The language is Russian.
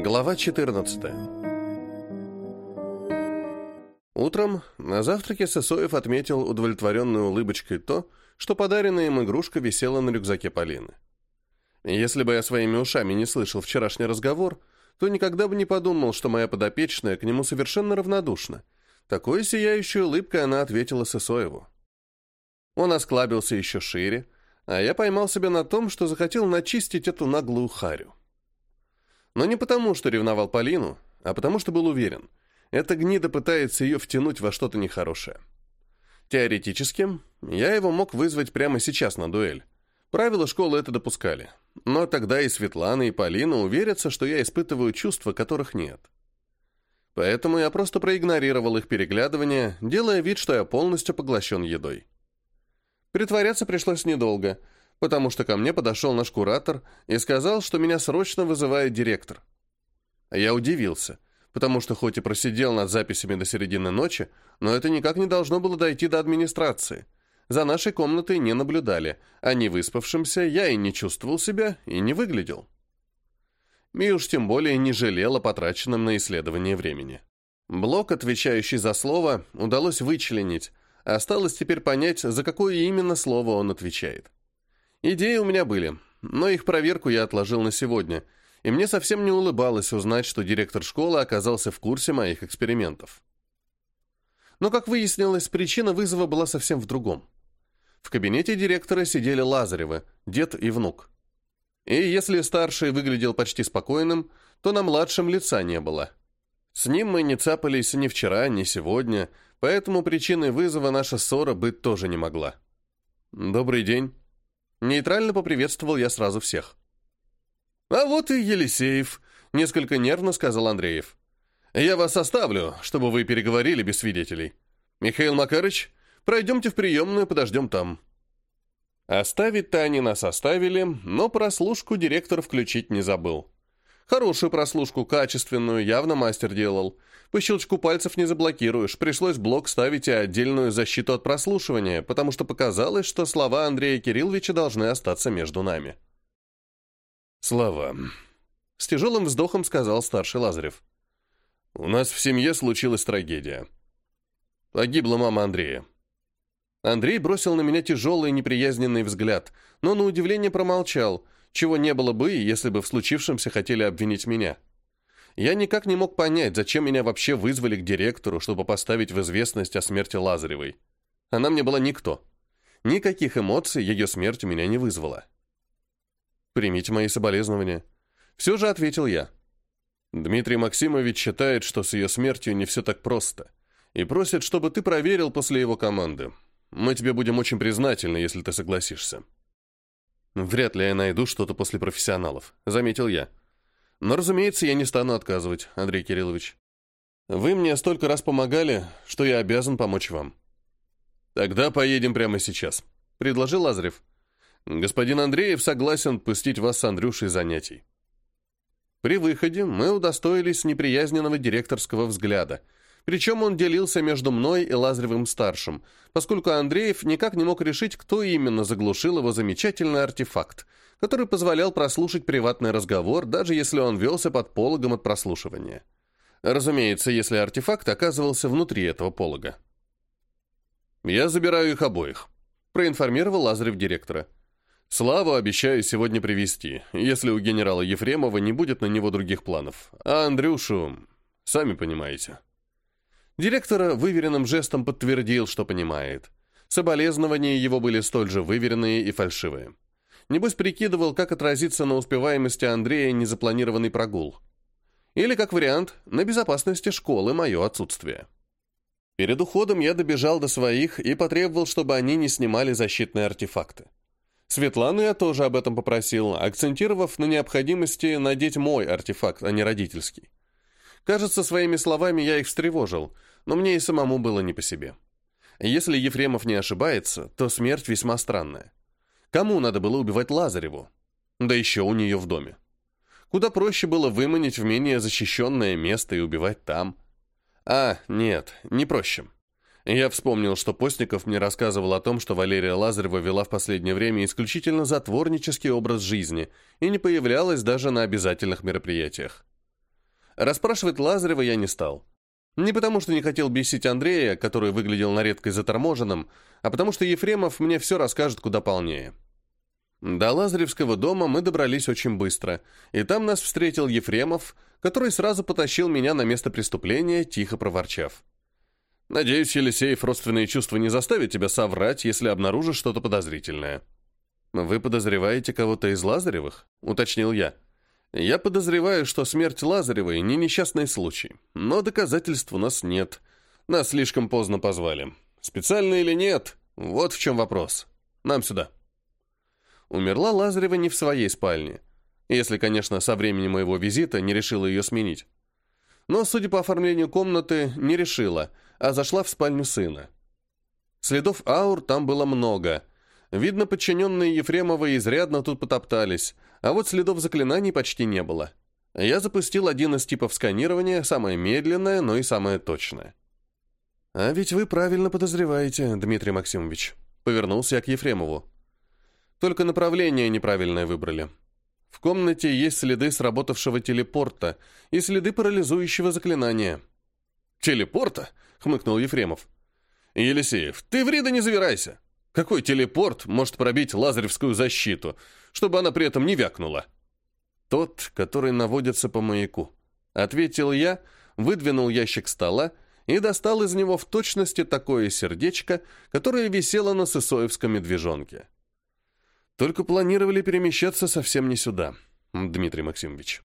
Глава 14 Утром на завтраке Сысоев отметил удовлетворенной улыбочкой то, что подаренная им игрушка висела на рюкзаке Полины. Если бы я своими ушами не слышал вчерашний разговор, то никогда бы не подумал, что моя подопечная к нему совершенно равнодушна. Такой сияющей улыбкой она ответила Сысоеву. Он осклабился еще шире, а я поймал себя на том, что захотел начистить эту наглую харю. Но не потому, что ревновал Полину, а потому, что был уверен. Эта гнида пытается ее втянуть во что-то нехорошее. Теоретически, я его мог вызвать прямо сейчас на дуэль. Правила школы это допускали. Но тогда и Светлана, и Полина уверятся, что я испытываю чувства, которых нет. Поэтому я просто проигнорировал их переглядывание, делая вид, что я полностью поглощен едой. Притворяться пришлось недолго — потому что ко мне подошел наш куратор и сказал, что меня срочно вызывает директор. Я удивился, потому что хоть и просидел над записями до середины ночи, но это никак не должно было дойти до администрации. За нашей комнатой не наблюдали, а не выспавшимся я и не чувствовал себя, и не выглядел. И уж тем более не жалел о потраченном на исследование времени. Блок, отвечающий за слово, удалось вычленить, осталось теперь понять, за какое именно слово он отвечает. Идеи у меня были, но их проверку я отложил на сегодня, и мне совсем не улыбалось узнать, что директор школы оказался в курсе моих экспериментов. Но, как выяснилось, причина вызова была совсем в другом. В кабинете директора сидели Лазаревы, дед и внук. И если старший выглядел почти спокойным, то на младшем лица не было. С ним мы не цапались ни вчера, ни сегодня, поэтому причиной вызова наша ссора быть тоже не могла. «Добрый день», Нейтрально поприветствовал я сразу всех. «А вот и Елисеев», — несколько нервно сказал Андреев. «Я вас оставлю, чтобы вы переговорили без свидетелей. Михаил Макарыч, пройдемте в приемную, подождем там». Оставить-то они нас оставили, но прослушку директор включить не забыл. Хорошую прослушку, качественную, явно мастер делал. По щелчку пальцев не заблокируешь, пришлось блок ставить и отдельную защиту от прослушивания, потому что показалось, что слова Андрея Кирилловича должны остаться между нами. «Слова», — с тяжелым вздохом сказал старший Лазарев. «У нас в семье случилась трагедия. Погибла мама Андрея. Андрей бросил на меня тяжелый неприязненный взгляд, но на удивление промолчал — чего не было бы, если бы в случившемся хотели обвинить меня. Я никак не мог понять, зачем меня вообще вызвали к директору, чтобы поставить в известность о смерти Лазаревой. Она мне была никто. Никаких эмоций ее смерть у меня не вызвала. «Примите мои соболезнования». Все же ответил я. Дмитрий Максимович считает, что с ее смертью не все так просто, и просит, чтобы ты проверил после его команды. Мы тебе будем очень признательны, если ты согласишься. «Вряд ли я найду что-то после профессионалов», — заметил я. «Но, разумеется, я не стану отказывать, Андрей Кириллович. Вы мне столько раз помогали, что я обязан помочь вам». «Тогда поедем прямо сейчас», — предложил Лазарев. «Господин Андреев согласен пустить вас с Андрюшей занятий». При выходе мы удостоились неприязненного директорского взгляда — причем он делился между мной и Лазаревым-старшим, поскольку Андреев никак не мог решить, кто именно заглушил его замечательный артефакт, который позволял прослушать приватный разговор, даже если он велся под пологом от прослушивания. Разумеется, если артефакт оказывался внутри этого полога. «Я забираю их обоих», — проинформировал Лазарев директора. «Славу обещаю сегодня привести, если у генерала Ефремова не будет на него других планов. А Андрюшу, сами понимаете». Директор выверенным жестом подтвердил, что понимает. Соболезнования его были столь же выверенные и фальшивые. Небось прикидывал, как отразится на успеваемости Андрея незапланированный прогул. Или, как вариант, на безопасности школы мое отсутствие. Перед уходом я добежал до своих и потребовал, чтобы они не снимали защитные артефакты. Светлану я тоже об этом попросил, акцентировав на необходимости надеть мой артефакт, а не родительский. Кажется, своими словами я их встревожил, но мне и самому было не по себе. Если Ефремов не ошибается, то смерть весьма странная. Кому надо было убивать Лазареву? Да еще у нее в доме. Куда проще было выманить в менее защищенное место и убивать там. А, нет, не проще. Я вспомнил, что Постников мне рассказывал о том, что Валерия Лазарева вела в последнее время исключительно затворнический образ жизни и не появлялась даже на обязательных мероприятиях. Расспрашивать Лазарева я не стал. Не потому, что не хотел бесить Андрея, который выглядел на редкость заторможенным, а потому что Ефремов мне все расскажет куда полнее. До Лазаревского дома мы добрались очень быстро, и там нас встретил Ефремов, который сразу потащил меня на место преступления, тихо проворчав. «Надеюсь, Елисеев, родственные чувства не заставят тебя соврать, если обнаружишь что-то подозрительное». «Вы подозреваете кого-то из Лазаревых?» — уточнил я. «Я подозреваю, что смерть Лазаревой не несчастный случай, но доказательств у нас нет. Нас слишком поздно позвали. Специально или нет, вот в чем вопрос. Нам сюда». Умерла Лазарева не в своей спальне, если, конечно, со времени моего визита не решила ее сменить. Но, судя по оформлению комнаты, не решила, а зашла в спальню сына. Следов аур там было много. Видно, подчиненные Ефремова изрядно тут потоптались, а вот следов заклинаний почти не было. Я запустил один из типов сканирования, самое медленное, но и самое точное. «А ведь вы правильно подозреваете, Дмитрий Максимович», — повернулся я к Ефремову. Только направление неправильное выбрали. В комнате есть следы сработавшего телепорта и следы парализующего заклинания. «Телепорта?» — хмыкнул Ефремов. «Елисеев, ты в Рида не завирайся. Какой телепорт может пробить лазаревскую защиту, чтобы она при этом не вякнула?» «Тот, который наводится по маяку», — ответил я, выдвинул ящик стола и достал из него в точности такое сердечко, которое висело на сысоевском медвежонке. Только планировали перемещаться совсем не сюда, Дмитрий Максимович.